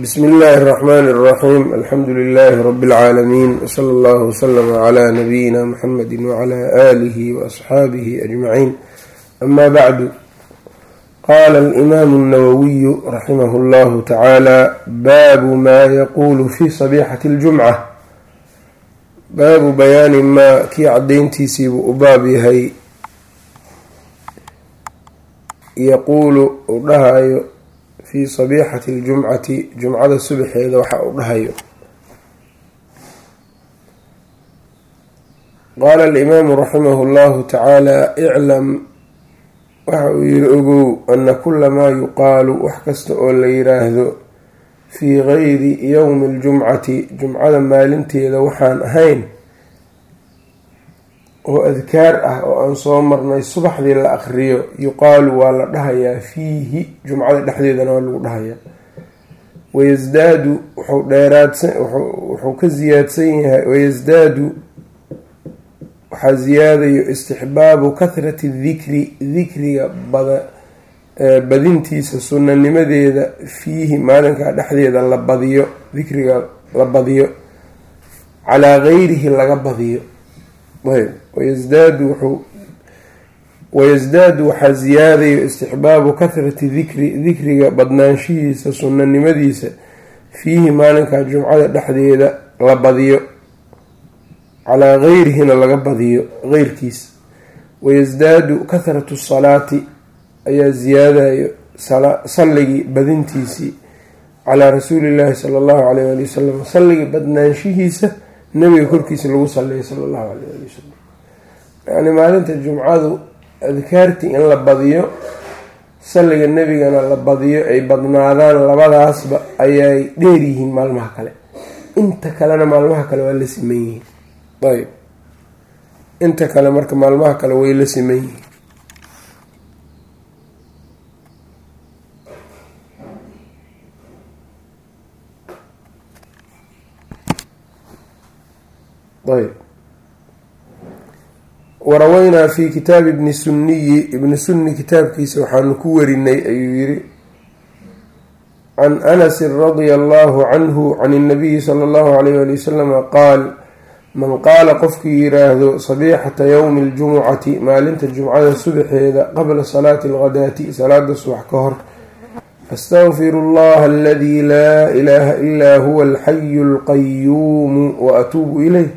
bsm اllh الرحmn الرaxيm alxamdu لlh rb العaalمين wslى اllه وslm عlى nabiyina mxamedi وعlى آlih وأصxaabih أجmaعin ama bعdu qala الإmam الnawwiy raximh اllah tacaalى baabu ma yaqulu fi صabيxaة الجumcة baabu bayaani maa kii cadayntiisiibuu u baab yahay yaquulu uu dhahayo fii sabiixati ljumcati jumcada subaxeeda waxa uu dhahayo. Qaala alimaamu raximahu llahu tacaala iclam waxa uu yihi ogow ana kula maa yuqaalu wax kasta oo la yiraahdo fii gayri yowmi aljumcati jumcada maalinteeda waxaan ahayn oo adkaar ah oo aan soo marnay subaxdii la akriyo yuqaalu waa la dhahayaa fiihi jumcada dhexdeedana waa lagu dhahayaa. Wayasdaadu wuxuu dheeraadsan wuxuu ka siyaadsan yahay wayasdaadu waxaa ziyaadayo istixbaabu kathrati dikri dikriga bada badintiisa sunanimadeeda fiihi maalinkaa dhexdeeda la badiyo dikriga la badiyo calaa gayrihi laga badiyo ayb. Wayasdaadu waxaa ziyaadayo istixbaabu kathrati dikri dikriga badnaanshihiisa sunanimadiisa fiihi maalinka jumcada dhexdeeda la badiyo calaa gayrihina laga badiyo geyrkiisa wayasdaadu kathratu salaati ayaa ziyaadayo salligii badintiisii calaa rasuuli llaahi sala allahu alayh ali wasalam salligii badnaanshihiisa nabiga korkiisa lagu saleeyo sala allahu alayh ali wasalam yacni maalinta jumcadu adkaartii in la badiyo salliga nebigana la badiyo ay badnaadaan labadaasba ayay dheer yihiin maalmaha kale. Inta kalena maalmaha kale waa la siman yihiin. Ayb inta kale marka maalmaha kale way la siman yihiin ayb waraweynaa fi kitaabi ibni sunniyi ibni sunni kitaabkiisa waxaanu ku warinay ayuu yiri can anasin radia allahu canhu can اnabiyi sala allahu alayh ali wasalama qaal man qaala qofkii yiraahdo sabiixata yowmi اljumucati maalinta jumcada subaxeeda qabla salaati alghadaati salaada subax ka hor astaqfiru اllaha aladi laa ilaha ilaa huwa alxayu اlqayuumu waatuubu ilayh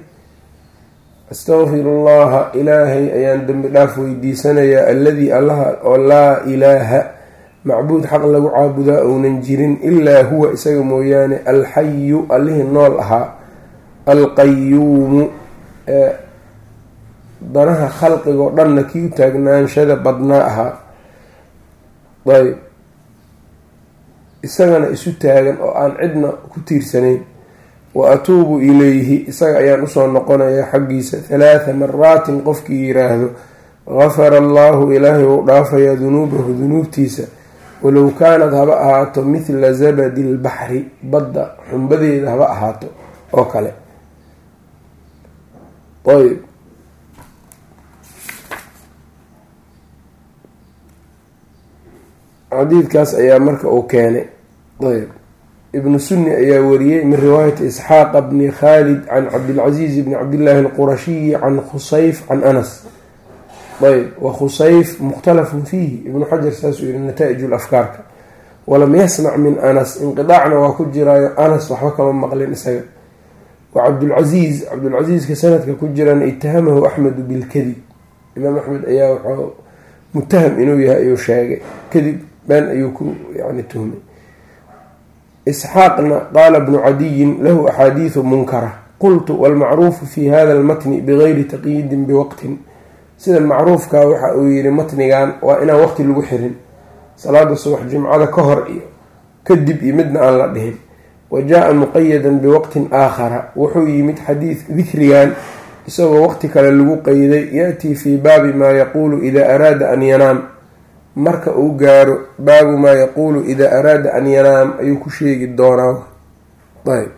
astaqfiru allaha ilaahay ayaan dembi dhaaf weydiisanayaa alladii allaha oo laa ilaaha macbuud xaq lagu caabudaa ounan jirin ilaa huwa isaga mooyaane alxayu allihii nool ahaa alqayuumu ee danaha khalqigoo dhanna kii u taagnaanshada badnaa ahaa. Ayb isagana isu taagan oo aan cidna ku tiirsanayn wa atuubu ilayhi isaga ayaan u soo noqonayaa xaggiisa halaatha maraatin qofkii yiraahdo gafara allahu ilaahay uu dhaafayaa dunuubahu dunuubtiisa. Walow kaanad haba ahaato mithla zabadi lbaxri badda xumbadeeda haba ahaato oo kale. Ayb xadiidkaas ayaa marka uu keenay. Ayb ibnu sunni ayaa wariyey min riwaayati isxaaqa bni khalid can cabdilcaziiz bni cabdillaahi alqurashiyi can khusayf can anas. Ayb wa khusayf mukhtalafun fiihi. Ibnu xajar saasuu yihi nataa-ij lafkaarka walam yasmac min anas inqidaacna waa ku jiraayo anas waxba kama maqlin isaga. Wa cabdulcasiiz cabdulcasiiska sanadka ku jirana itahamahu axmedu bilkadib imaam axmed ayaa waxaa mutaham inuu yahay ayuu sheegay. Kadib been ayuu ku yani tuhmay isxaaqna qaala bnu cadiyin lahu axaadiidu munkara qultu walmacruufu fi hada almatni bigayri taqyiidin biwaqtin sida macruufka waxa uu yihi matnigan waa inaan waqti lagu xirin. salaada subax jimcada ka hor iyo kadib iyo midna aan la dhihin. wa jaa muqayadan biwaqtin aakhara. Wuxuu yimid xadiid dikrigan. Isagoo waqti kale lagu qeyday yatii fii baabi maa yaquulu idaa araada an yanaam marka uu gaaro baabu maa yaquulu idaa araada an yanaam ayuu ku sheegi doonaa. Ayb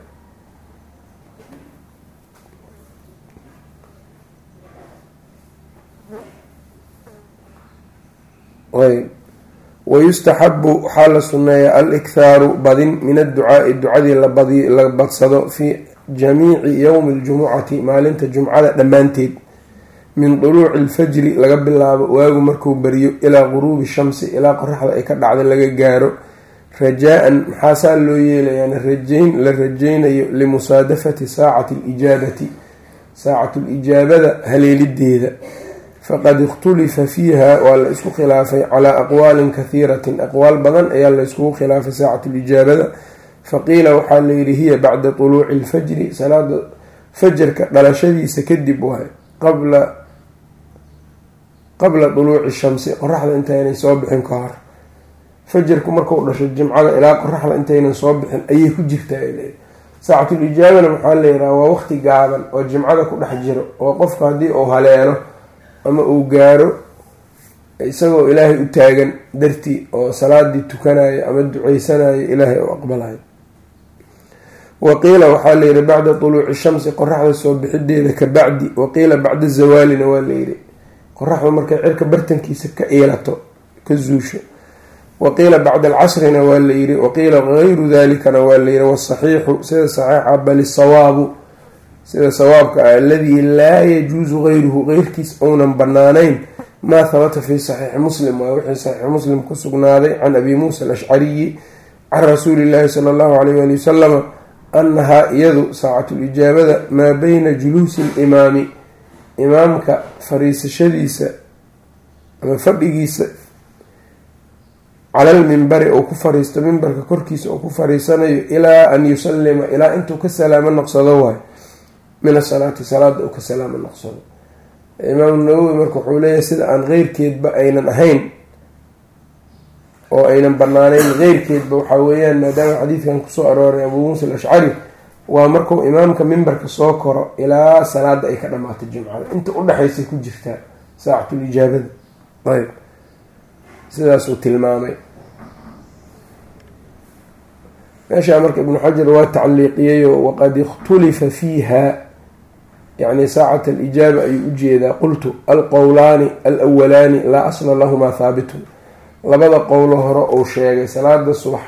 ayb wayustaxabu waxaa la sunneeyaa al-ikhaaru badin min adducaai ducadii la badsado fii jamiici yowmi ljumucati maalinta jumcada dhammaanteed min duluuci alfajri laga bilaabo waagu markuu beriyo ilaa quruubi shamsi ilaa qoraxda ay ka dhacda laga gaaro. Rajaa-an maxaasaa loo yeelayaana? Rajayn la rajaynayo limusaadafati saacati alijaabati saacatulijaabada haleelideeda. Faqad ikhtulifa fiiha waa la isku khilaafay calaa aqwaalin kahiiratin aqwaal badan ayaa la iskugu khilaafay saacatulijaabada faqiila waxaa layidhi hiya bacda tuluuci alfajri salaada fajarka dhalashadiisa kadib waay. Qabla qabla duluuci shamsi qoraxda intaynay soo bixin ka hor. Fajarku markuu dhasho jimcada ilaa qoraxda intaynan soo bixin ayay ku jirtaa saacatul ijaabana maxaa layidhaha waa waqti gaaban oo jimcada ku dhex jiro oo qofka haddii uu haleelo ama uu gaaro isagoo ilaahay u taagan dartii oo salaadii tukanayo ama duceysanayo ilaahay u aqbalayo waqiila waxaa layidhi bacda tuluuci shamsi qoraxda soo bixideeda ka bacdi waqiila bacda zawaalina waa layidhi qoraxda markay cirka bartankiisa ka iilato ka zuusho. Waqiila bacda alcasrina waa layidhi waqiila gayru dalikana waa layidhi wasaxiixu sida saxiixa bal sawaabu sida sawaabka ah aladii laa yajuusu gayruhu geyrkiis ounan banaanayn maa habata fi saxiixi muslim. Waa wixii saxiixi muslim ku sugnaaday can abi muusa alashcariyi can rasuuli llaahi sala allahu alayh wali wasalama annahaa iyadu saacatulijaabada maa beyna juluusi limaami imaamka fariisashadiisa ama fadhigiisa calal mimbari ou ku fariisto mimbarka korkiisa oo ku fariisanayo ilaa an yusalima ilaa intuu ka salaamo noqsado waay. Min asalaati salaada uu ka salaamo noqsado. Imaamu nawowi marka wuxuu leeyahay sida aan keyrkeedba aynan ahayn oo aynan banaaneyn keyrkeedba waxaa weeyaan maadaama xadiidkan ku soo arooray abuu muusa alashcari waa markuu imaamka mimbarka soo koro ilaa salaada ay ka dhamaato jimcada. Inta udhexaysay ku jirtaa saacatul ijaabada ayb. Sidaasuu tilmaamay. Meeshaa marka ibnu xajar waa tacliiqiyayo waqad ikhtulifa fiiha. Yacni saacat alijaaba ayuu u jeedaa qultu alqowlaani alawalaani laa asla lahumaa haabitun labada qowlo hore uu sheegay salaada subax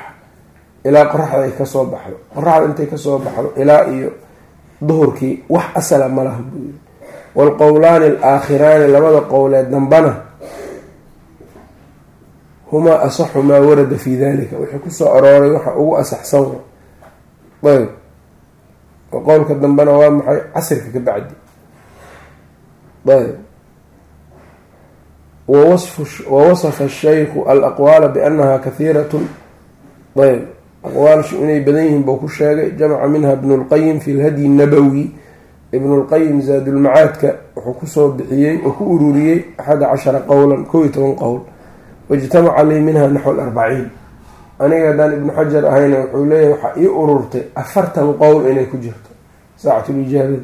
ilaa qoraxda ay ka soo baxdo. Qoraxda intay ka soo baxdo ilaa iyo duhurkii wax asala ma laha buu yiri waalqowlaani alaakhiraani labada qowleed dambana humaa asaxu maa warada fi dalika wixii ku soo arooray waxa ugu asaxsan ayb. Qowlka dambena waa maxay? Casirka ka bacdi. Ayb. Wawasafa shaykhu alaqwaala bianaha kahiiratun ayb aqwaalshu inay badan yihiin buu ku sheegay jamaca minha ibnu lqayim fi lhadyi nabowi ibnu lqayim zaadulmacaadka wuxuu ku soo bixiyey oo ku ururiyey axada cashara qowlan kow iyo toban qowl. Waijtamaca lii minha naxw larbaciin aniga haddaan ibnu xajar ahayna wuxuu leeyahay waxaa ii ururtay afartan qowl inay ku jirto saacatulijaabada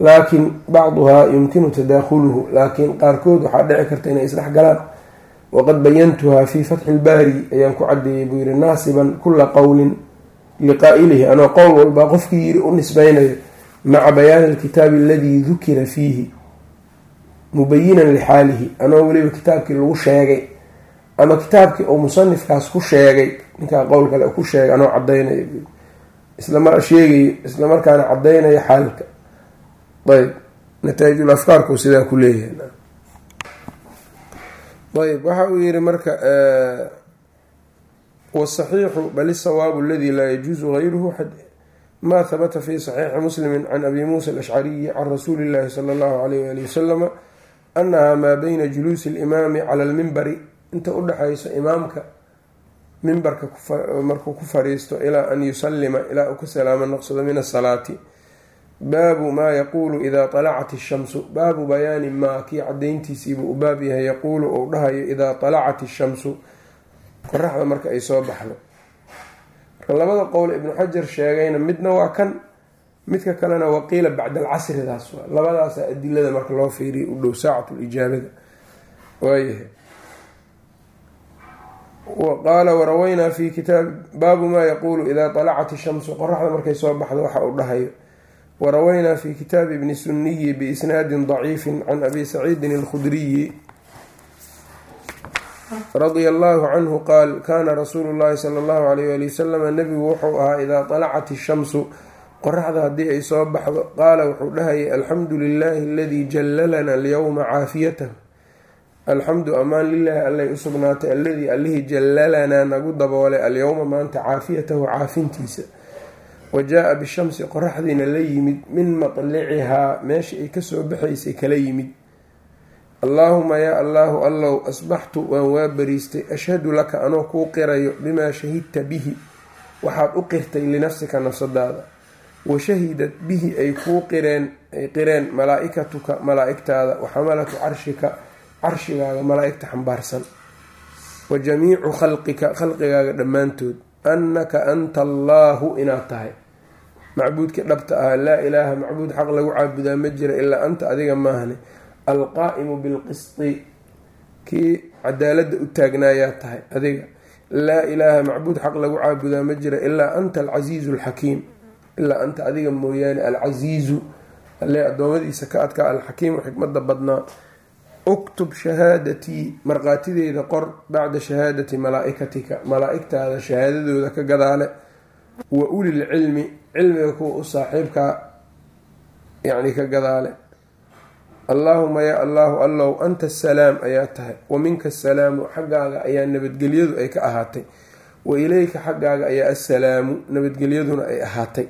laakin bacduhaa yumkinu tadaahuluhu laakiin qaarkood waxaa dhici karta inay isdhex galaan waqad bayantuhaa fii fatxi ilbaari ayaan ku cadeeyey buu yihi naasiban kula qowlin liqaa'ilihi anoo qowl walbaa qofkii yiri u nisbeynayo maca bayaani alkitaabi aladii dukira fiihi mubayinan lixaalihi anoo weliba kitaabkii lagu sheegay ama kitaabkii uu musanifkaas ku sheegay ninkaa qowl kale ku sheegay anoo cadaynayo islamar sheegayo islamarkaana cadaynayo xaalka ayb nataa'ijul afkaarku sidaa ku leeyahay ayb waxa uu yihi marka wsaxiixu bal isawaabu aladi laa yajuusu gayruhu ma habata fi saxiixi muslimi can abi muusa alashcariyi can rasuuli llahi sala allahu alayh wali wasalama anaha maa beyna juluusi alimaami cala almimbari inta udhexayso imaamka mimbarka markuu ku fariisto ilaa an yusalima ilaa uu ka salaamo noqsado min asalaati baabu maa yaquulu idaa talacat ishamsu baabu bayaani maa kii cadayntiisiibuu u baab yahay. Yaquulu uu dhahayo idaa talacat ishamsu qoraxda marka ay soo baxdo. Marka labada qowl ibnu xajar sheegayna midna waa kan midka kalena waqiila bacda alcasridaas waa. Labadaasa adilada marka loo fiiriya u dhow saacatu lijaabada waayahay qaala warawaynaa fi kitaab baabu maa yaquulu idaa talacat ishamsu qoraxda markay soo baxdo waxa uu dhahayo warawaynaa fi kitaabi ibni suniyi biisnaadin daciifin can abi saciidin alkhudriyi radia allahu canhu qaal kaana rasuulu llahi sala allahu alayh ali wasalama nebigu wuxuu ahaa idaa talacat ishamsu qoraxda haddii ay soo baxdo qaala wuxuu dhahayay alxamdu lilaahi aladii jalalana alyowma caafiyatahu alxamdu amaan lilaahi allay u sugnaatay alladii allihii jallalanaa nagu daboolay alyowma maanta caafiyatahu caafintiisa wa jaa-a bishamsi qoraxdiina la yimid min matlicihaa meesha ay ka soo baxaysay kala yimid. Allaahuma yaa allaahu allow asbaxtu waan waa bariistay ashhadu laka anoo kuu qirayo bimaa shahidta bihi waxaad u qirtay linafsika nafsadaada. Wa shahidat bihi ay kuu qireen ay qireen malaa-ikatuka malaa-igtaada wa xamalatu carshika carshigaaga malaa-igta xambaarsan. Wa jamiicu khalqika khalqigaaga dhammaantood. Annaka anta allaahu inaad tahay macbuudkii dhabta ah laa ilaaha macbuud xaq lagu caabudaa ma jira ilaa anta adiga maahne alqaa'imu bilqisti kii cadaaladda u taagnaayaa tahay adiga. Laa ilaaha macbuud xaq lagu caabudaa ma jira ilaa anta alcasiizu alxakiim. Ilaa anta adiga mooyaane alcasiizu. Alle adoomadiisa ka adkaa alxakiimu xikmada badnaa. Uktub shahaadatii markhaatideyda qor bacda shahaadati malaa-ikatika. Malaa-igtaada shahaadadooda ka gadaale wa ulil cilmi cilmiga kuwa u saaxiibkaa yacni ka gadaale. Allaahuma yaa allaahu allow anta asalaam ayaa tahay. Wa minka asalaamu xaggaaga ayaa nabadgelyadu ay ka ahaatay. Wa ileyka xaggaaga ayaa assalaamu nabadgelyaduna ay ahaatay.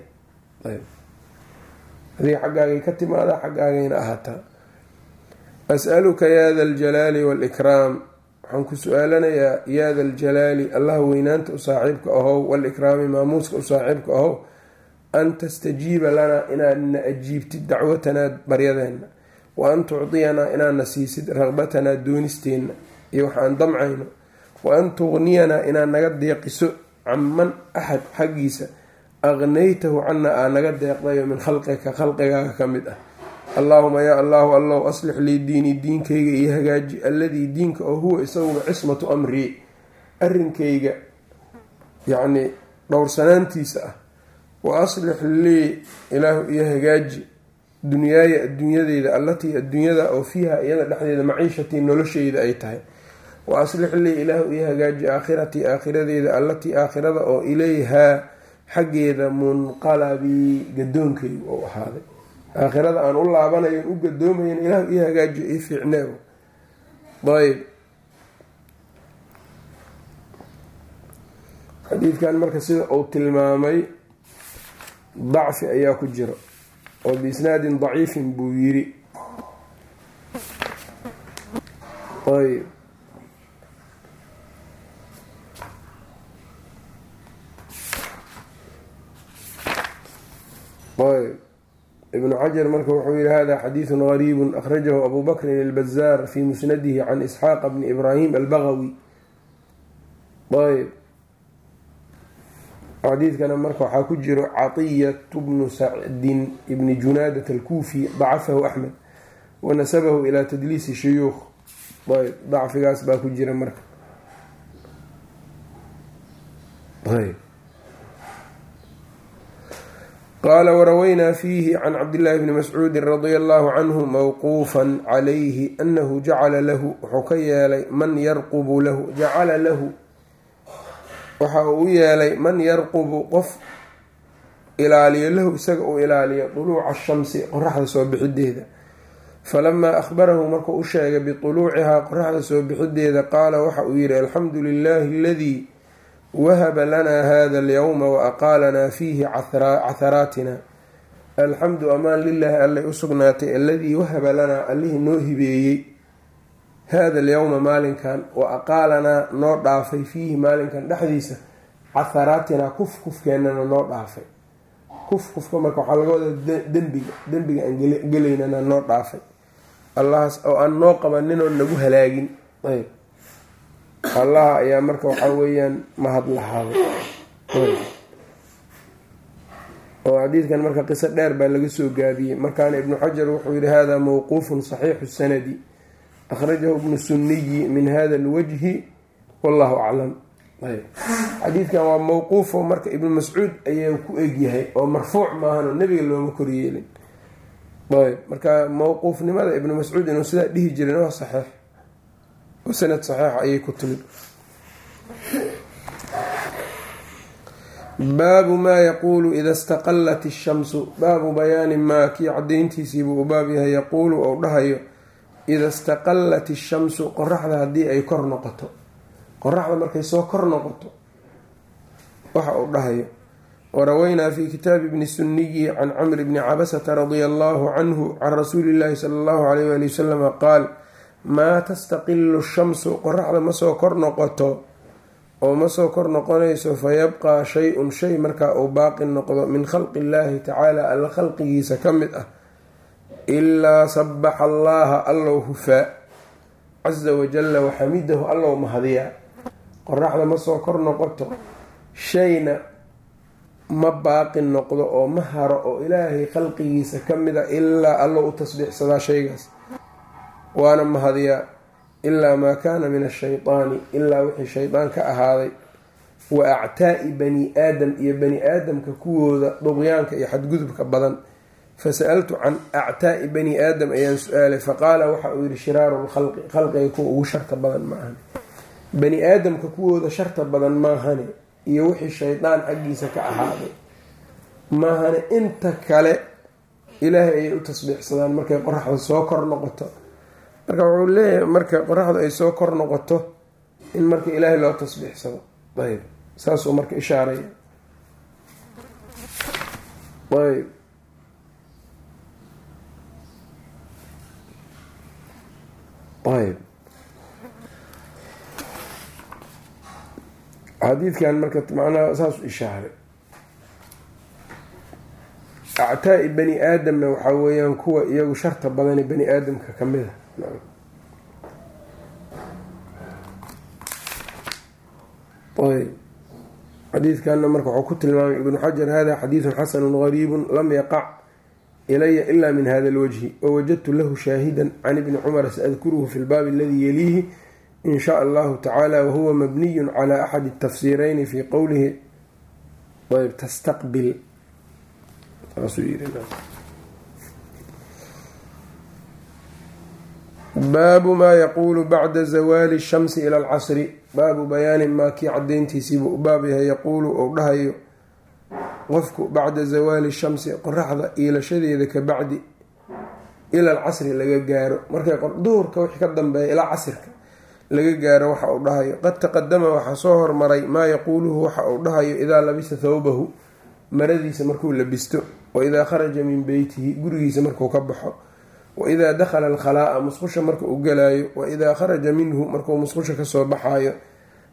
Adiga xaggaagay ka timaadaa xaggaagayna ahaataa. As-aluka yaa da aljalaali waalikraam waxaan ku su'aalanayaa yaa da aljalaali allah weynaanta u saaxiibka ahow waalikraami maamuuska u saaxiibka ahow an tastajiiba lanaa inaadna ajiibtid dacwatanaa baryadeenna wa an tucdiyanaa inaadna siisid raqbatanaa doonisteenna iyo waxaan damcayno wa an tuqniyanaa inaad naga deeqiso canman axad xaggiisa aqnaytahu cana aa naga deeqdayo min khalqika khalqigaaga ka mid ah allaahuma yaa allahu allow aslix lii diinii diinkayga iyo hagaaji alladii diinka oo huwa isaguba cismatu amrii arrinkayga yacnii dhowrsanaantiisa ah. Wa aslix lii ilaahu iyo hagaaji dunyaaya adduunyadeyda allatii adduunyada oo fiiha iyada dhexdeeda maciishatii nolosheyda ay tahay. Wa aslix lii ilaahu iyo hagaaji aakhiratii aakhiradeyda allatii aakhirada oo ileyhaa xaggeeda munqalabii gadoonkaygu ou ahaaday aakhirada aan u laabanayo u gadoomayan ilaahu ii hagaajiyo ii fiicneebo ayb xadiidkan marka sida uu tilmaamay dacfi ayaa ku jira oo biisnaadin daciifin buu yiri ayb ayb ibnu xajar marka wuxuu yihi hada xadiidu gariibu akhrajahu abu bakrin ilbazaar fi musnadihi can isxaaqa bni ibraahim albagawi ayb xadiidkana marka waxaa ku jiro caطiyatu bnu sacdin ibni junaadat alkuufi dacafahu axmed wanasabahu ilaa tadliisi shuyuukh. Ayb dacfigaas baa ku jira marka ayb qaala warawaynaa fiihi can cabdillaahi bni mascuudin radia allahu canhu mawquufan calayhi anahu jacala lahu wuxuu ka yeelay man yarqubu lahu jacala lahu waxa uu u yeelay man yarqubu qof ilaaliyo lahu isaga uu ilaaliyo duluuca shamsi qoraxda soo bixideeda falamaa akhbarahu markuu u sheegay bituluucihaa qoraxda soo bixideeda qaala waxa uu yihi alxamdu lilaahi aladii wahaba lanaa hada alyowma wa aqaalanaa fiihi catharaatina alxamdu amaan lilaahi allay u sugnaatay aladii wahaba lanaa allihii noo hibeeyey hada alyowma maalinkan wa aqaalanaa noo dhaafay fiihi maalinkan dhexdiisa catharaatinaa kuf kufkeennana noo dhaafay kuf kufka marka waxaa laga wadaa dembiga dembiga aan gelaynana noo dhaafay allahaas oo aan noo qabaninoo nagu halaagin ayb allaha ayaa marka waxaa weeyaan mahad lahaaday oo xadiidkan marka qiso dheer baa laga soo gaabiyey markaana ibnu xajar wuxuu yihi hada mawquufun saxiixu sanadi. Akhrajahu ibnu suniyi min hada alwajhi wallahu aclam xadiidkan waa mawquufo marka ibnu mascuud ayaa ku egyahay oo marfuuc maahanoo nebiga looma koryeelin. Ayb. Marka mawquufnimada ibnu mascuud inuu sidaa dhihi jirin waa saxiix. oo sanad saxiixa ayay ku timid baabu maa yaquulu ida istaqallat ishamsu baabu bayaani maa kii cadayntiisiibuu u baab yahay yaquulu ou dhahayo ida istaqallat ishamsu qoraxda haddii ay kor noqoto qoraxda markay soo kor noqoto waxa uu dhahayo waraweynaa fi kitaabi bni sunniyi can camri bni cabasata radia allahu canhu can rasuuli illaahi sala allahu alayh wali wasalama qaal maa tastaqilu shamsu qoraxda ma soo kor noqoto oo ma soo kor noqonayso fayabqaa shay-un shay markaa uu baaqi noqdo min khalqi illaahi tacaala alla khalqigiisa ka mid ah ilaa sabaxa allaha allow hufaa casa wajalla waxamidahu allow mahadiyaa qoraxda ma soo kor noqoto shayna ma baaqi noqdo oo ma haro oo ilaahay khalqigiisa ka mid a ilaa allow u tasbiixsadaa shaygaas waana mahadiyaa ilaa maa kaana min ashaytaani ilaa wixii shaydaan ka ahaaday wa actaa'i bani aadam iyo bani aadamka kuwooda duqyaanka iyo xadgudubka badan. Fasa'altu can actaa'i bani aadam ayaan su'aalay faqaala waxa uu yihi shiraaru lkhalqi khalqiga kuwa ugu sharta badan maahane bani aadamka kuwooda sharta badan maahane iyo wixii shaydaan xaggiisa ka ahaaday maahane inta kale ilaahay ayay u tasbiixsadaan markay qoraxda soo kor noqoto marka wuxuu leeyahay marka qoraxdu ay soo kor noqoto in marka ilaahay loo tasbiixsado. Ayb saasuu marka ishaaraya. Ayb ayb xadiidkan marka macnaha saasuu ishaaray. Actaa-i bani aadamna waxaa weeyaan kuwa iyagu sharta badani bani aadamka ka mid a ayb xadiidkanna marka wuxuu ku tilmaamay ibnu xajar hada xadiidun xasanu gariibu lam yaqac ilaya ila min hada lwajhi wawajadtu lahu shaahida can ibni cumara saadkuruhu fi lbaabi aladi yaliihi in shaa allahu tacaala wahuwa mabniyu cala axadi tafsiireyni fi qowlihi ayb tastaqbil baabu maa yaquulu bacda zawaali shamsi ila alcasri. Baabu bayaani maa kii cadayntiisiibuu baab yahay yaquulu ou dhahayo qofku bacda zawaali shamsi qoraxda iilashadeeda ka bacdi ila alcasri laga gaaro. Markay duhurka wixii ka dambeeya ilaa casirka laga gaaro waxa uu dhahayo. Qad taqadama waxaa soo hormaray maa yaquuluhu waxa uu dhahayo idaa labisa thawbahu maradiisa markuu labisto waidaa kharaja min beytihi gurigiisa markuu ka baxo waidaa dakhala alkhalaa'a musqusha marka uu galaayo. Waidaa kharaja minhu markuu musqusha ka soo baxaayo.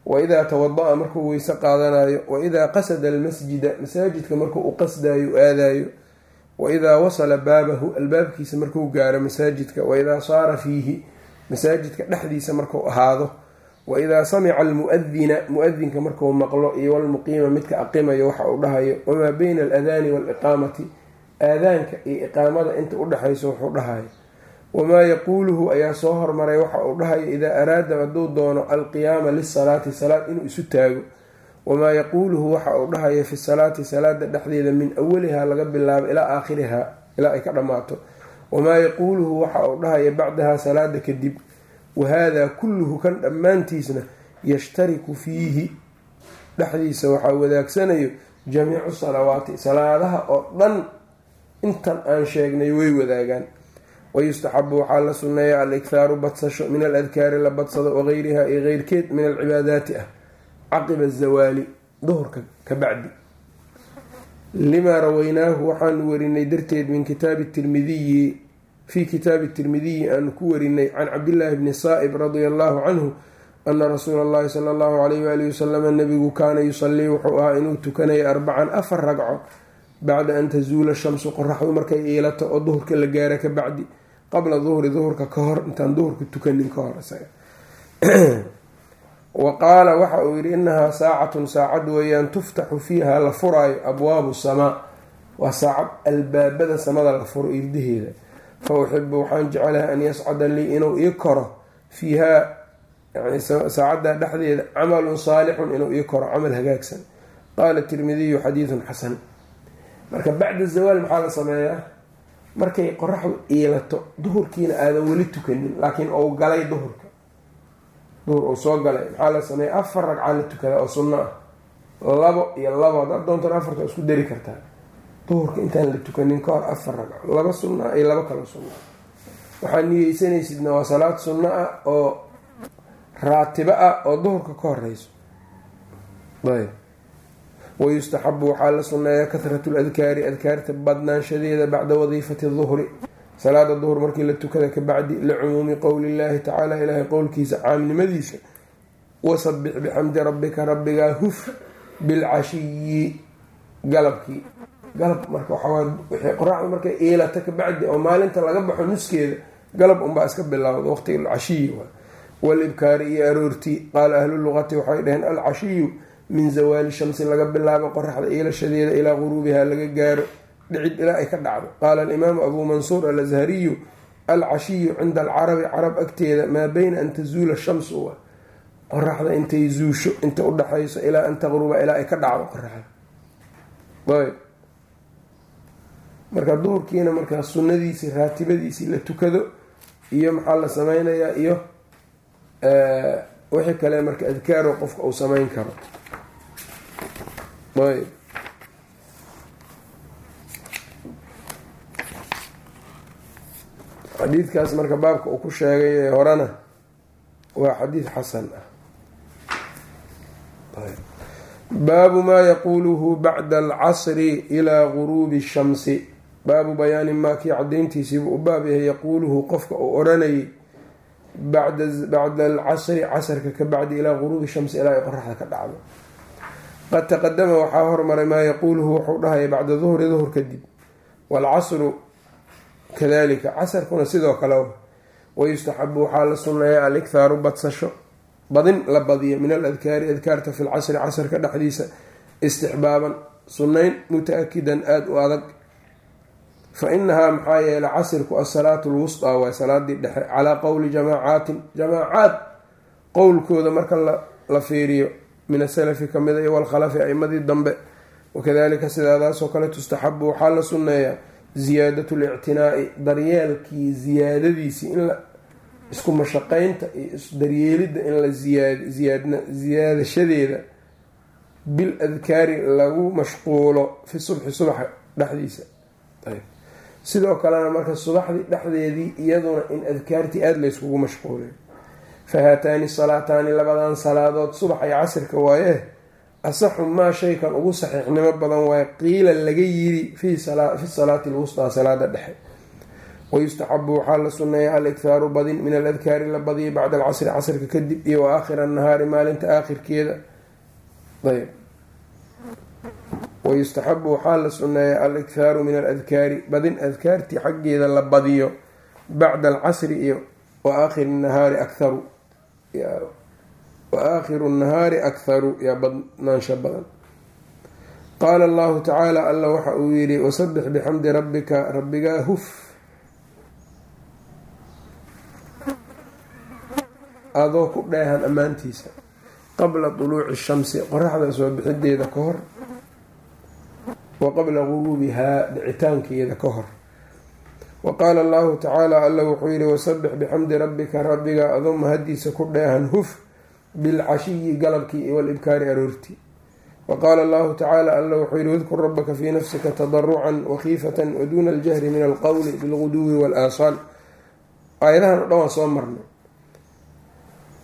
Waidaa tawada-a markuu weyse qaadanayo. Waidaa qasada almasjida masaajidka markuu u qasdayo aadayo waidaa wasala baabahu albaabkiisa markuu gaaro masaajidka. Waidaa saara fiihi masaajidka dhexdiisa markuu ahaado. Waidaa samica almuadina mu'adinka markuu maqlo. Iyo walmuqiima midka aqimayo waxa uu dhahayo. Wamaa beyna aladaani waaliqaamati aadaanka iyo iqaamada inta udhexayso wuxuu dhahayo wamaa yaquuluhu ayaa soo hormaray waxa uu dhahayo idaa araada hadduu doono alqiyaama lisalaati salaad inuu isu taago. Wamaa yaquuluhu waxa uu dhahayo fi salaati salaada dhexdeeda min awalihaa laga bilaabo ilaa aakhirihaa ilaa ay ka dhammaato. Wamaa yaquuluhu waxa uu dhahayo bacdahaa salaada kadib wahaadaa kulluhu kan dhammaantiisna yashtariku fiihi. Dhexdiisa waxaa wadaagsanayo jamiicu salawaati salaadaha oo dhan intan aan sheegnay way wadaagaan. wayustaxabu waxaa la sunneeya al-ikhaaru badsasho min aladkaari la badsado wagayriha iyo keyrkeed min alcibaadaati ah caqiba azawaali duhurka ka bacdi limaa rawaynaahu waxaanu warinay darteed min kitaabi tirmidiyi fii kitaabi tirmidiyi aanu ku warinay can cabdillaahi bni saa'ib radia allahu canhu ana rasuula allahi sala allahu alayh waalihi wasalama nabigu kaana yusalii wuxuu ahaa inuu tukanaya arbacan afar ragco bacda an tazuula shamsu qoraxdu markay iilato oo duhurka la gaara ka bacdi qabla duhri duhurka ka hor intaan duhurka tukanin ka hor wa qaala waxa uu yidhi inahaa saacatun saacad weeyaan tuftaxu fiiha la furaayo abwaabu samaa waa saacad albaabada samada la furo irdaheeda fa uxibu waxaan jecelahay an yascada lii inuu ii koro fiihaa yani saacadda dhexdeeda camalun saalixun inuu ii koro camal hagaagsan qaala tirmidiyu xadiidun xasan marka bacda zawaal maxaa la sameeyaa? Markay qoraxdu iilato duhurkiina aadan weli tukanin laakiin ou galay duhurka. Duhur uu soo galay maxaa la sameeya afar ragca la tukadaa oo sunno ah. Labo iyo labo haddaad doontan afarta isku dari kartaa. Duhurka intaan la tukanin ka hor afar ragco laba sunno ah iyo labo kale sunno ah waxaad niyeysanaysidna waa salaad sunno ah oo raatibo ah oo duhurka ka horeyso ayb wayustaxabu waxaa la sunneeyaa kahratu ladkaari adkaarta badnaanshadeeda bacda wadiifati duhri salaada duhur markii la tukada ka bacdi licumuumi qowli illaahi tacaala ilaahay qowlkiisa caamnimadiisa wasabix bixamdi rabbika rabbigaa huf bilcashiyi galabkii galab marka waxaa qoraacda markay iilata ka bacdi oo maalinta laga baxo nuskeeda galab unbaa iska bilowda waqtiga cashiyi walibkaari iyo aroortii qaala ahlu luqati waxay dhaheen alcashiyu min zawaali shamsi laga bilaabo qoraxda iilashadeeda ilaa quruubiha laga gaaro dhicid ilaa ay ka dhacdo. Qaala alimaamu abuu mansuur alashariyu alcashiyu cinda alcarabi carab agteeda maa beyna an tazuula shamsu wa? Qoraxda intay zuusho inta udhaxayso ilaa an taqruba ilaa ay ka dhacdo qoraxda. Ayb. Marka duhurkiina markaa sunnadiisii raatibadiisii la tukado iyo maxaa la sameynayaa iyo wixii kale marka adkaaro qofka uu sameyn karo. Ayb. Xadiidkaas marka baabka uu ku sheegay ee horena waa xadiid xasan ah. Baabu maa yaquuluhu bacda alcasri ilaa guruubi shamsi. Baabu bayaani maa kii cadayntiisiibuu u baab yahay yaquuluhu qofka uu odhanayay bacda alcasri casarka ka bacdi ilaa guruubi shamsi ilaa ay qoraxda ka dhacdo. Qad taqadama waxaa hormaray maa yaquuluhu wuxuu dhahaya bacda duhri duhur kadib waalcasru kadalika casarkuna sidoo kale wayustaxabu waxaa la sunneeya alikhaaru badsasho. Badin la badiyo min aladkaari adkaarta fi lcasri casarka dhexdiisa istixbaaban. Sunnayn muta-akidan aada u adag fa inahaa maxaa yeelay casirku asalaatu lwustaa waay salaadii dhexe calaa qowli jamaacaatin jamaacaad qowlkooda marka la fiiriyo min asalafi kamida iyo walkhalafi aimadii dambe wakadalika sidaadaasoo kale tustaxabu waxaa la sunneeyaa ziyaadatu lictinaa'i daryeelkii ziyaadadiisii in la isku mashaqeynta iyo isdaryeelidda in la ziyaadashadeeda bil adkaari lagu mashquulo fi subxi subaxa dhexdiisa sidoo kalena marka subaxdii dhexdeedii iyaduna in adkaartii aada layskugu mashquulay fa haataani salaataani labadan salaadood subax iyo casirka waaye asaxu maa shaykan ugu saxiixnimo badan waaye qiila laga yiri fi salaati lwustaa salaada dhexe. Wayustaxabu waxaa la sunneeya alikhaaru badin min aladkaari la badiyay bacda alcasri casrka kadib iyo wa aakhira nahaari maalinta aakhirkeeda. Ayb wayustaxabu waxaa la sunneeya alikhaaru min aladkaari badin adkaartii xaggeeda la badiyo bacda alcasri iyo wa nahaari akharu wa nahaari akharu yaa badnaansha badan. Qaala allahu tacaala alla waxa uu yidhi wasabix bixamdi rabbika rabbigaa huf. Adoo ku dheehan ammaantiisa qabla duluuci shamsi qoraxda soo bixideeda ka hor wa qabla guruubihaa dhicitaankeeda ka hor. Wa qaala allahu tacaala alla wuxuu yidhi wasabix bixamdi rabbika rabbiga adoo mahadiisa ku dheehan huf bilcashiyi galabkii walibkaari aroortii wa qaala allahu tacaala alla wuxuu yihi wadkur rabbaka fii nafsika tadarucan wakhiifatan waduuna aljahri min alqowli bilguduwi waal-aasaal aayadahan o dhan waan soo marnay.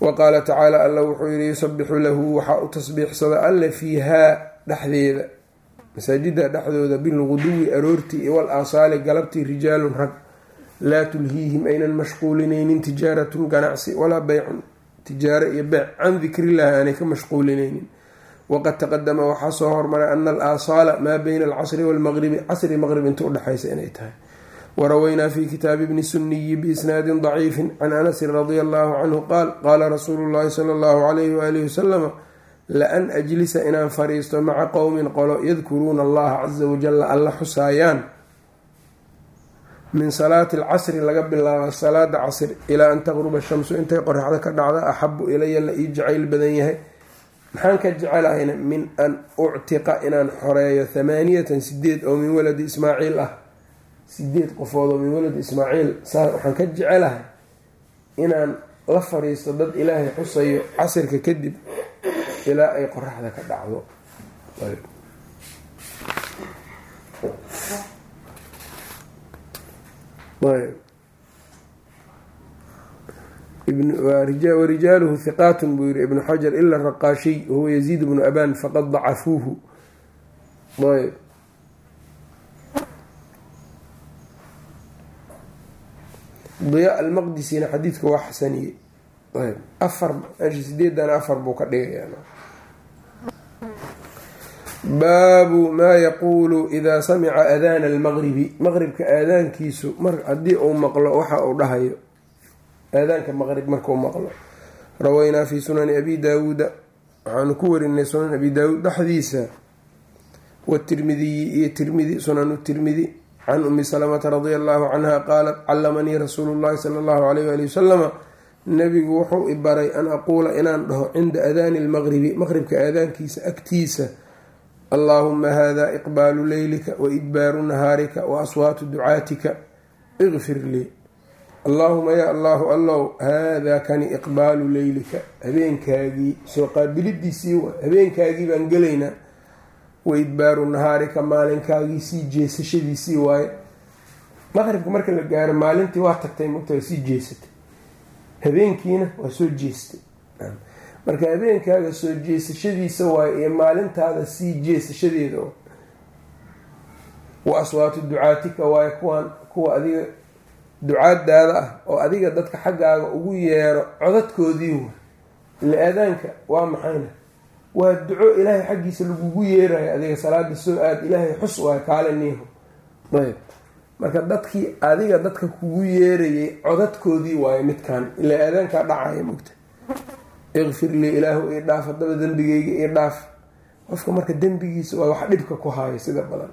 Wa qaala tacaala alla wuxuu yihi yusabixu lahu waxaa u tasbiixsada alle fiihaa dhexdeeda masaajida dhexdooda bilguduwi aroortii iyo wal aasaali galabtii rijaalun rag. Laa tulhiihim aynan mashquulinaynin tijaaratun ganacsi walaa beycun tijaaro iyo beyc can dikrillahi aanay ka mashquulinaynin. Waqad taqadama waxaa soo hormaray ana al aasaala maa beyna alcasri waalmaqribi casri maqrib inta udhexaysa inay tahay. Waraweynaa fi kitaabi bni suniyi biisnaadin daciifin can anasin radia allahu canhu qaal qaala rasuulu llahi sala allahu alayhi waalihi wasalama la-an ajlisa inaan fariisto maca qowmin qolo yadkuruuna allaha casa wajalla alla xusaayaan min salaati alcasri laga bilaabo salaada casr ilaa an taqruba shamsu intay qoraxda ka dhacda axabu ilaya la ii jacayl badan yahay maxaan ka jecelahayna min an uctiqa inaan xoreeyo thamaaniyatan sideed oo min waladi ismaaciil ah sideed qofood oo min waladi ismaaciil saa waxaan ka jecelahay inaan la fariisto dad ilaahay xusayo casirka kadib ilaa ay qoraxda ka dhacdo. Warijaaluhu hiqaat buu yihi ibnu xajar ila raqaashiy wahuwa yaziid bnu aban faqad dacafuuhu. Ayb. Diyaa almaqdisina xadiidka waa xasaniyey ayb. Afar sideedana afar buu ka dhigayaa baabu maa yaquulu idaa samica aadaana almaqribi maqribka aadaankiisu haddii uu maqlo waxa uu dhahayo. Aadaanka maqrib markuu maqlo. Rawaynaa fi sunani abi daawuuda waxaanu ku warinay sunan abi daawuud dhexdiisa. Watirmidiyi iyo tirmidi sunanu tirmidi can umi salamata radia allahu canha qaalat callamanii rasuulu llahi sala allahu alayh ali wasalama nabigu wuxuu i baray an aquula inaan dhaho cinda aadaani lmaqribi maqribka aadaankiisa agtiisa allaahuma hada iqbaalu leylika wa idbaaru nahaarika wa aswaatu ducaatika ikfir lii. Allaahuma yaa allahu allow haadaa kani iqbaalu leylika habeenkaagii soo qaabilidiisii wa habeenkaagii baan gelaynaa wa idbaaru nahaarika maalinkaagii sii jeesashadiisii waaye. Maqribka marka la gaaro maalintii waa tagtay mugta waa sii jeesatay. Habeenkiina waa soo jeestay marka habeenkaaga soo jeesashadiisa waaye iyo maalintaada sii jeesashadeeda wa aswaatu ducaatika waaye kuwaan kuwa adiga ducaadaada ah oo adiga dadka xaggaaga ugu yeero codadkoodii ila aadaanka waa maxayna? Waa duco ilaahay xaggiisa lagugu yeerayo adiga salaada soo aad ilaahay xus waayo kaale niiho ayb. Marka dadkii adiga dadka kugu yeerayay codadkoodii waayo midkan ilaa aadaankaa dhacaya mugta ikfir lii ilaahu ii dhaaf haddaba dembigeyga ii dhaaf. Qofka marka dembigiisa waa wax dhibka ku haayo sida badan.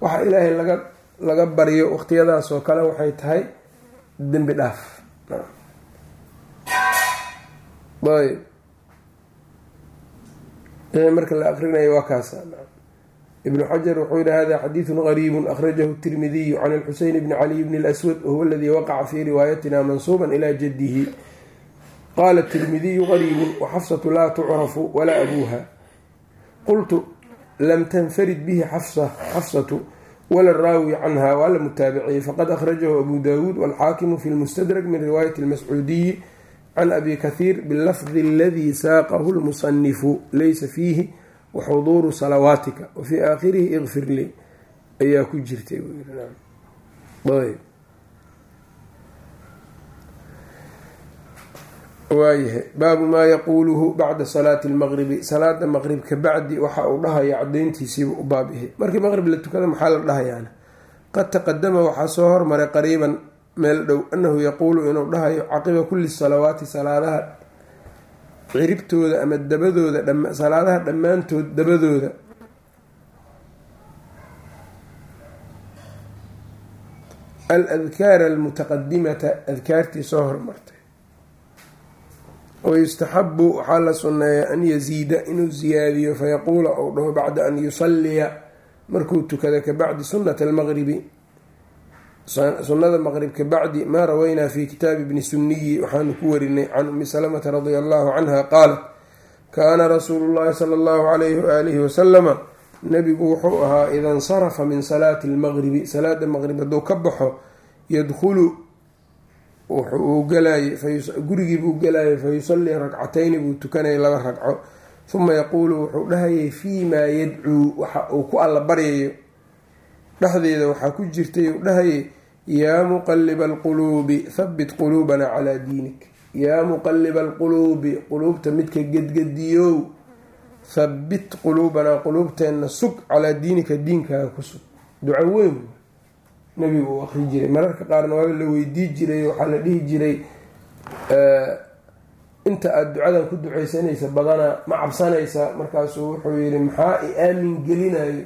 Waxa ilaahay laga laga baryo waqtiyadaas oo kale waxay tahay dembi dhaaf. Ayb. Marka la akrinayo waa kaasa. Ibnu xajar wuxuu yihi hada xadiidu gariibu akhrajahu tirmidiyu can alxuseyn bni caliy bni lswad wahuwa aladii waqaca fii riwaayatina mansuuba ilaa jadihi qaala tirmidiyu gariibun waxafsatu laa tucrafu walaa abuuha qultu lam tanfarid bihi xafsatu wala raawi canha waa la mutaabiciyey faqad akhrajahu abu dawuud walxaakimu fi lmustadrag min riwaayati lmascuudiyi can abi kahiir bilafdi aladii saaqahu lmusanifu laysa fiihi waxuduuru salawaatika wafii aakhirihi ikfir lii ayaa ku jirtay waayahay. Baabu maa yaquuluhu bacda salaati lmaqribi salaada maqrib ka bacdi waxa uu dhahaya cadayntiisiiba u baabihay markii maqrib la tukada maxaa la dhahayaana? Qad taqadama waxaa soo hormaray qariiban meel dhow annahu yaquulu inuu dhahayo caqiba kulli salawaati salaadaha ciribtooda ama dabadooda salaadaha dhammaantood dabadooda. Al adkaara almutaqadimata adkaartii soo hormartay wayustaxabu waxaa la sunneeyaa an yasiida inuu siyaadiyo fayaquula ou dhaho bacda an yusalliya. Markuu tukada ka bacdi sunnata almaqribi sunnada maqrib ka bacdi maa rawaynaa fi kitaabi bni sunniyi waxaanu ku warinay can umi salamata radia allahu canha qaalat kaana rasuulu llahi sala allahu alayhi waalihi wasalama nabigu wuxuu ahaa ida insarafa min salaati lmaqribi salaada maqrib hadduu ka baxo yadkhulu uu galaayey gurigii buu galaayay fa ragcatayni buu tukanayay laba ragco huma yaquulu wuxuu dhahayay fii maa yadcuu waxa uu ku alla baryayo dhexdeeda waxaa ku jirtay uu dhahayay yaa muqaliba alquluubi habit quluubana calaa diinik. Yaa muqaliba alquluubi quluubta midka gedgediyow habit quluubanaa quluubteenna sug calaa diinika diinkaaga ku sug. Duco weyn nabigu uu aqri jiray. Mararka qaarna waaba la weydii jiray waxaa la dhihi jiray inta aada ducadan ku ducaysanaysa badanaa ma cabsanaysaa markaasuu wuxuu yihi maxaa i aamin gelinayo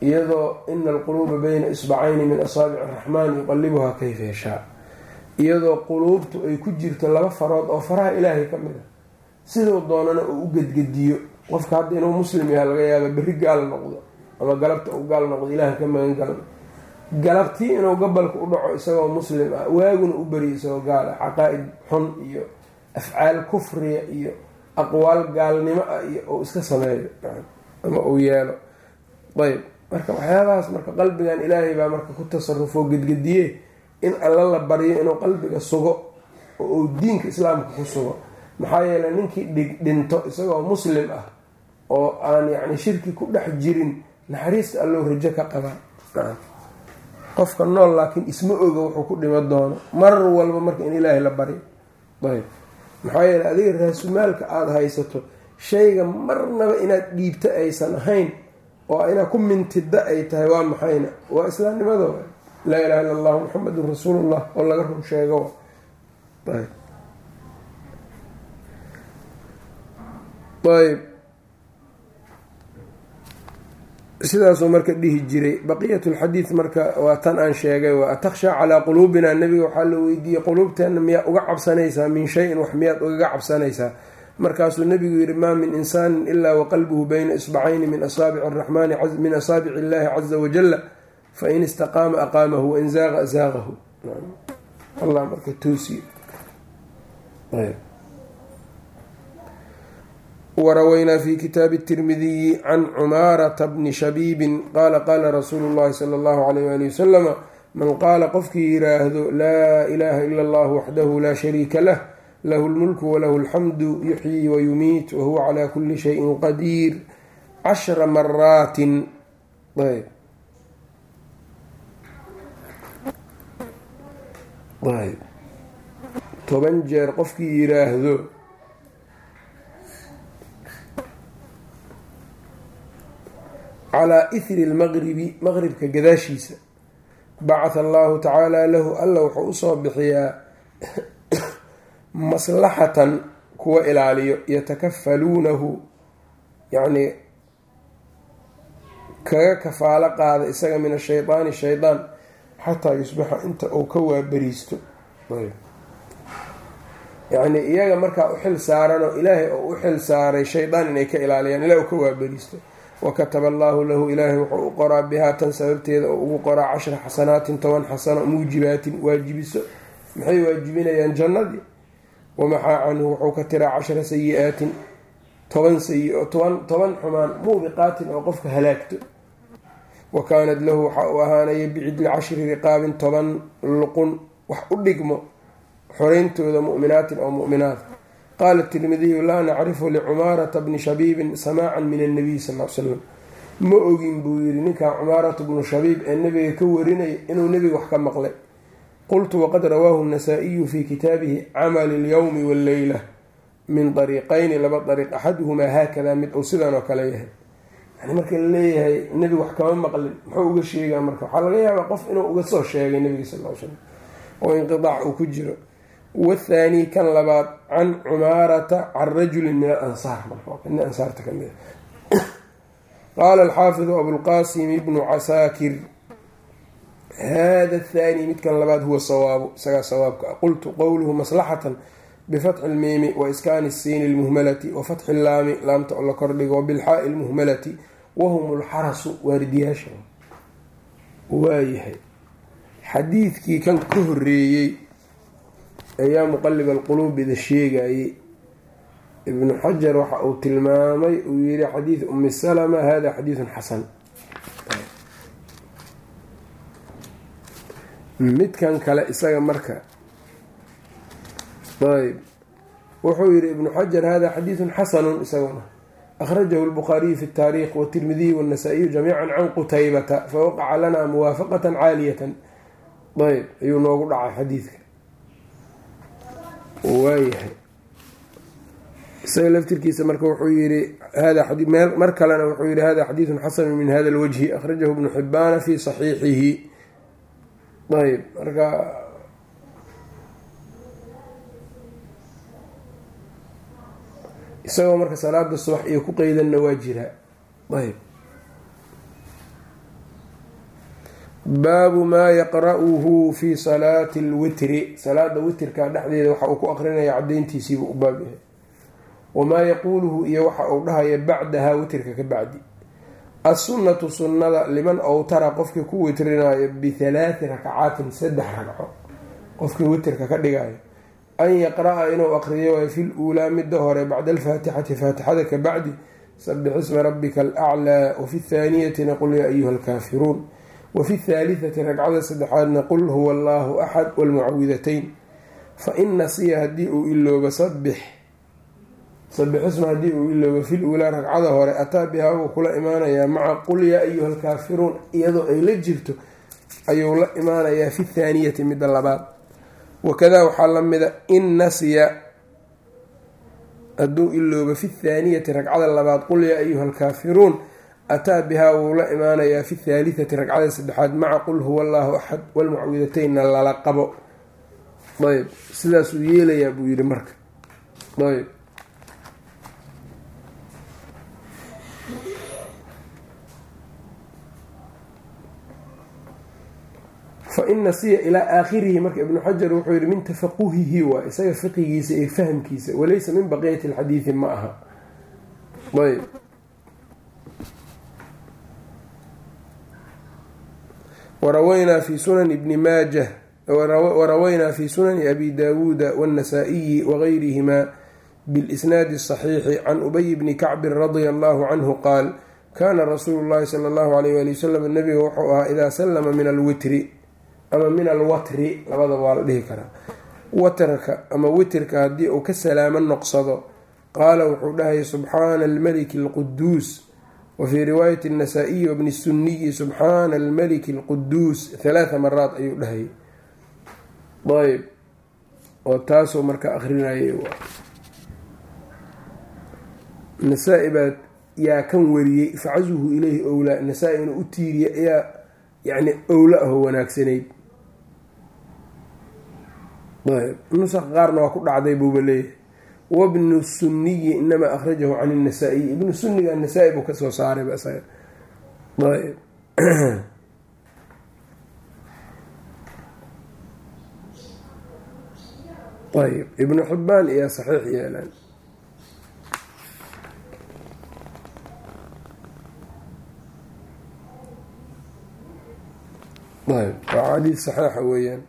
iyadoo ina alquluuba bayna isbacayni min asaabici araxmaan yuqalibuhaa kayfa yashaa. Iyadoo quluubtu ay ku jirto laba farood oo faraha ilaahay ka mid a siduu doonana uu u gedgediyo. Qofka hadda inuu muslim yaha laga yaaba berri gaal noqdo ama galabta uu gaal noqdo ilaah ka magan galabtii inuu gabalka u dhaco isagoo muslim ah waaguna u beriyo isagoo gaal ah caqaa-id xun iyo afcaal kufriya iyo aqwaal gaalnimo ah iyo uu iska sameeyo ama uu yeelo. Ayb marka waxyaabahaas marka qalbigan ilaahay baa marka ku tasarufoo gedgediye in alla la baryo inuu qalbiga sugo oo uu diinka islaamka ku sugo. Maxaa yeeley ninkii dhinto isagoo muslim ah oo aan yacni shirki ku dhex jirin naxariista allow rajo ka qabaa qofka nool laakiin isma oga wuxuu ku dhimo doono. Mar walba marka in ilaahay la baryo ayb maxaa yeeley adiga raasumaalka aada haysato shayga marnaba inaad dhiibto aysan ahayn oo inaad ku mintida ay tahay waa maxayna waa islaamnimada laa ilaha illa allahu muxamedun rasuulullah oo laga run sheego ayb sidaasuu marka dhihi jiray baqiyat lxadiid marka waa tan aan sheegay waa atakhshaa calaa quluubina nabiga waxaa la weydiiyey quluubteena miyaa uga cabsanaysaa? Min shayin wax miyaad ugaga cabsanaysaa? Markaasuu nabigu yihi maa min insaanin ilaa waqalbuhu bayna isbacayni min asaabici araxmaani min asaabici illaahi caza wajala fain istaqaama aqaamahu wain zaaqa zaaqahu allah marka toosiye warawaynaa fi kitaabi tirmidiyi can cumaarata bni shabiibin qaala qaala rasuulu llahi sala allahu alayh wali wasalama man qaala qofkii yiraahdo laa ilaaha ila allahu waxdahu laa shariika lah lahu lmulku walahu alxamdu yuxyii wayumiit wahuwa calaa kuli shayin qadiir cashra maraatin toban jeer qofkii yiraahdo calaa ithri lmaqribi maqribka gadaashiisa bacatha allahu tacaala lahu alla wuxuu u soo bixiyaa maslaxatan kuwa ilaaliyo yatakafaluunahu yacnii kaga kafaalo qaada isaga min ashaydaani shaydaan xataa yusbixa inta uu ka waaberiisto yacnii iyaga markaa u xil saaranoo ilaahay oo u xil saaray shaydaan inay ka ilaaliyaan ilaa uu ka waaberiisto wakataba allaahu lahu ilaahay wuxuu u qoraa bihaa tan sababteeda oo ugu qoraa cashra xasanaatin toban xasano muujibaatin waajibiso maxay waajibinayaan jannadii? Wamaxaa canhu wuxuu ka tiraa cashra sayi-aatin toban sayi toban toban xumaan muubiqaatin oo qofka halaagto. Wa kaanat lahu waxa uu ahaanaya bicidli cashri riqaabin toban luqun wax u dhigmo xoreyntooda mu'minaatin oo mu'minaat qaala tirmidiyu laa nacrifu licumaarata bni shabiibin samaacan min annabiy sal l slam ma ogin buu yidhi ninkaa cumaarata bnu shabiib ee nabiga ka warinaya inuu nebiga wax ka maqlay qultu waqad rawaahu nasaa-iyu fi kitaabihi camali اlyowmi walleyla min dariiqayni laba dariiq axaduhumaa haakada mid uu sidan oo kale yahay yani marka la leeyahay nebiga wax kama maqlin muxuu uga sheegaa marka waxaa laga yaabaa qof inuu uga soo sheegay nebiga sal l slam oo inqidaac uu ku jiro wathaani kan labaad can cumaarata can rajulin min alansaar marnin ansaarta ka mid qaala alxaafidu abulqasim ibnu casaakir hada athaani midkan labaad huwa sawaabu isagaa sawaabka qultu qowluhu maslaxatan bifatxi lmiimi wa iskaani isiini lmuhmalati wa fatxi laami laamta oo la kordhigo wabilxaai lmuhmalati wahum lxarasu waaridiyaasha waayahay xadiidkii kan ka horeeyey ayaa muqalib alquluubida sheegayey ibnu xajar waxa uu tilmaamay uu yiri xadiid umi salama hada xadiidun xasan. Midkan kale isaga marka. Ayb wuxuu yihi ibnu xajar hada xadiidun xasanun isaguna. Akhrajahu lbukhaariyu fi taariikh wtirmidiyu wاnasa-iyu can qutaybata fawaqaca lana muwaafaqata caaliyata ayb ayuu noogu dhacay xadiidka waayahay. Isaga laftirkiisa marka wuxuu hada mar kalena wuxuu yihi hada xadiidun xasanu min hada lwajhi akhrajahu ibnu xibaana fi saxiixihi. Ayb marka isagoo marka salaada subax iyo ku qeydanna waa jiraa ayb baabu maa yaqra-uhu fi salaati lwitri salaada witrka dhexdeeda waxa uu ku aqrinaya cadayntiisiibu u baab yahay. Wamaa yaquuluhu iyo waxa uu dhahaya bacdaha witrka ka bacdi. Assunnatu sunnada liman owtara qofkii ku witrinaayo bithalaati rakcaatin saddex ragco qofkii witirka ka dhigayo an yaqra-a inuu aqriyo waay fi luulaa midda hore bacda alfaatixati faatixada ka bacdi sabix isma rabbika alaclaa wafi thaaniyatina qul yaa ayuha alkaafiruun wafi thaalitati ragcada saddexaadna qul huwa allaahu axad walmucawidatayn fa in nasiya haddii uu iloobo sabix sabix isma haddii uu iloobo fi luulaa ragcada hore ataa bihaa wuu kula imaanayaa maca qul yaa ayuha alkaafiruun iyadoo ay la jirto ayuu la imaanayaa fi thaaniyati midda labaad. Wakadaa waxaa la mida in nasiya hadduu iloobo fi thaaniyati ragcada labaad qul yaa ayuha alkaafiruun ataa bihaa wuu la imaanayaa fi thaalitati ragcada saddexaad maca qul huwa allaahu axad walmucawidataynna lala qabo ayb sidaasuu yeelayaa buu yihi marka ayb fain nasiya ilaa aakhirihi marka ibnu xajar wuxuu yihi min tafaquhihi waa isaga fiqigiisa iyo fahmkiisa walaysa min baqiyati alxadiidi ma aha ayb warawaynaa fi sunani bni maajah warawaynaa fi sunani abi daawuuda waاnnasaa-iyi wagayrihimaa bilisnaadi asaxiixi can ubay bni kacbin radia allahu canhu qaal kaana rasuulu llahi sala allahu alayh wali wasalam nabiga wuxuu ahaa idaa sallama min alwitri ama min alwatri labadaba waa la dhihi karaa watrka ama witirka haddii uu ka salaamo noqsado qaala wuxuu dhahaya subxaana almaliki alquduus wafii riwaayati annasaa-iyi wabni sunniyi subxaana almaliki alquduus halaatha maraad ayuu dhahayay ayb oo taasoo marka akrinayay nasaa-i baa yaa kan wariyey facazuhu ileyhi owlaa nasaa-i inuu u tiiriya ayaa yacni owla ahoo wanaagsanayd. Ayb nusaq qaarna waa ku dhacday buuba leeyahay wabnu sunniyi inamaa akhrajahu can innasaa-iyi ibnu sunniga nasaa-i buu ka soo isaga ayb ibnu xibbaan iyaa saxiix yeelaan ayb waa xadiis saxiixa weeyaan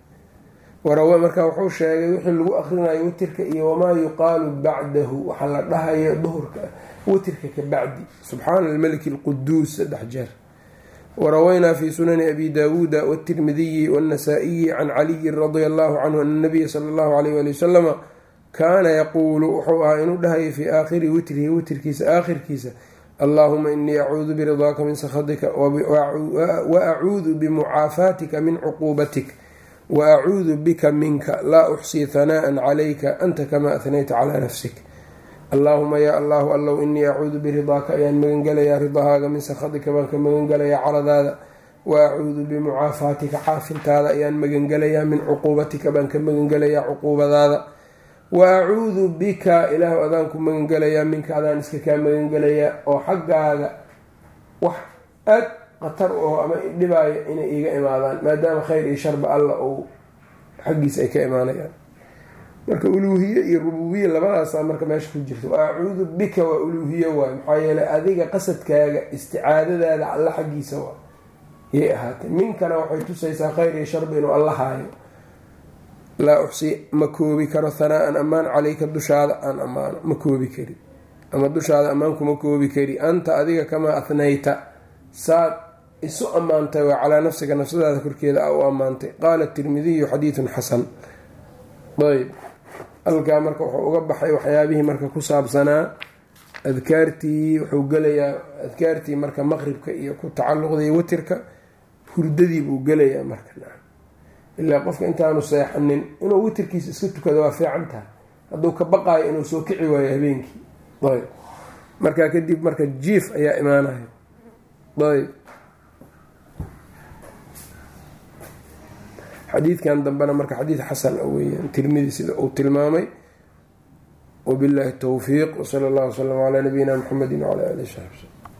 warawe marka wuxuu sheegay wixii lagu akrinayo witirka iyo wamaa yuqaalu bacdahu waxaa la dhahayo duhurka witirka ka bacdi. Subxaana almaliki alquduus saddex jeer. Warawaynaa fi sunani abi daawuuda wاtirmidiyi wاnnasaa-iyi can caliyin radia allahu canhu ana nabiya sala allahu alayh wali wasalama kaana yaquulu wuxuu ahaa inuu dhahayo fii aakhiri witrihi witirkiisa aakhirkiisa allahuma inii acuudu biridaaka min sakhatika wa acuudu bimucaafaatika min cuquubatik wa acuudu bika minka laa uxsii hanaa'an calayka anta kamaa ahnayta calaa nafsik. Allaahuma yaa allahu allow inii acuudu biridaaka ayaan magangelayaa ridahaaga min sakhatika baan ka magangelayaa caradaada wa acuudu bimucaafaatika caafintaada ayaan magangelayaa min cuquubatika baan ka magangelayaa cuquubadaada. Wa acuudu bika ilaahu adaan ku magangelayaa minka adaan iska kaa magangelayaa oo xaggaaga wax aad qatar oo ama dhibaayo inay iiga imaadaan maadaama khayr iyo sharba alla uu xaggiisa ay ka imaanayaan. Marka uluuhiye iyo rububiye labadaasaa marka meesha ku jirta acuudu bika waa uluuhiye waay maxaa yeeley adiga qasadkaaga isticaadadaada alla xaggiisa waa yay ahaatay. Minkana waxay tusaysaa khayr iyo sharba inuu alla haayo. Laa uxsi ma koobi karo hanaa-an ammaan caleyka dushaada aan ammaano ma koobi kari. Ama dushaada ammaankuma koobi kari. Anta adiga kamaa athnayta saad isu ammaantay waa calaa nafsiga nafsadaada korkeeda a u ammaantay. Qaala tirmidiyu xadiidun xasan. Ayb halkaa marka wuxuu uga baxay waxyaabihii marka ku saabsanaa adkaartii wuxuu gelayaa adkaartii marka maqribka iyo ku tacalluqday witirka hurdadii buu gelayaa marka. Ilaa qofka intaanu seexanin inuu witirkiisa iska tukado waa fiican tahay. Hadduu ka baqaayo inuu soo kici waayo habeenkii. Ayb markaa kadib marka jiif ayaa imaanaya ayb xadiidkan dambena marka xadiid xasan a weeyaan. Tirmidi sida uu tilmaamay wabillahi towfiiq wsala allah wslam calaa nabiyina mxamedi wcala alihi saxbi